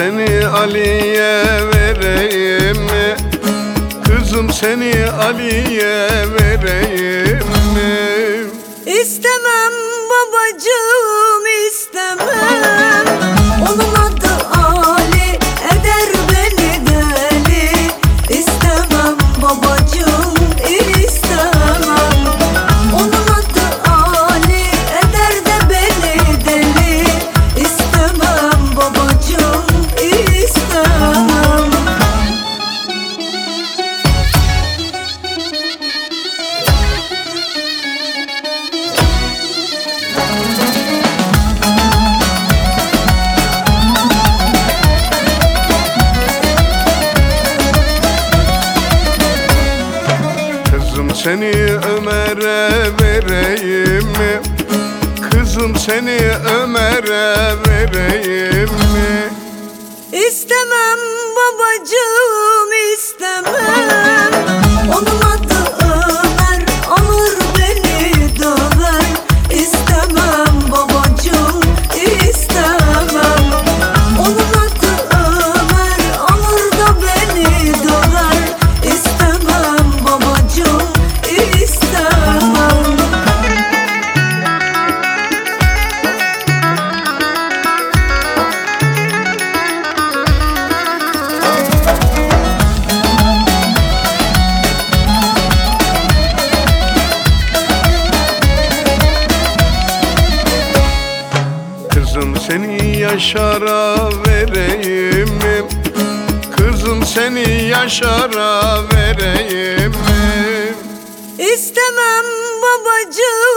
Ali'ye vereyim mi? Kızım seni Ali'ye vereyim mi? İstemem babacığım seni Ömer'e vereyim mi? Kızım seni Ömer'e vereyim mi? İstemem babacığım istemem Onun seni Yaşar'a vereyim mi? Kızım seni Yaşar'a vereyim mi? İstemem babacığım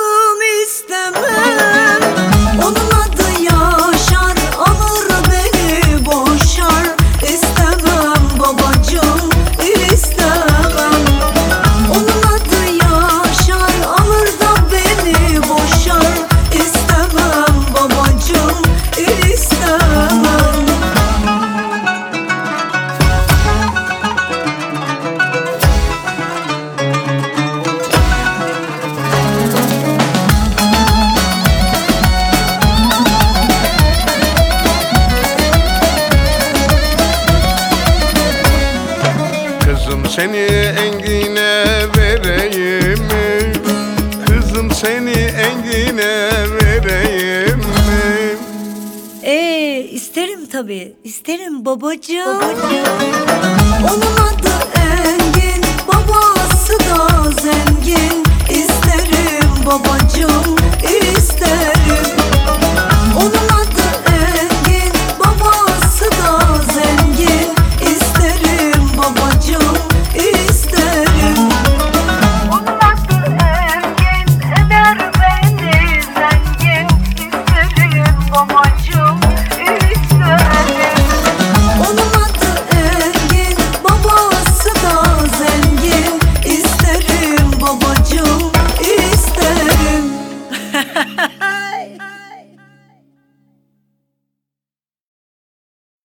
seni Engin'e vereyim mi? Kızım seni Engin'e vereyim mi? Ee, isterim tabii. İsterim babacığım. Onun adı Engin, babası da zengin.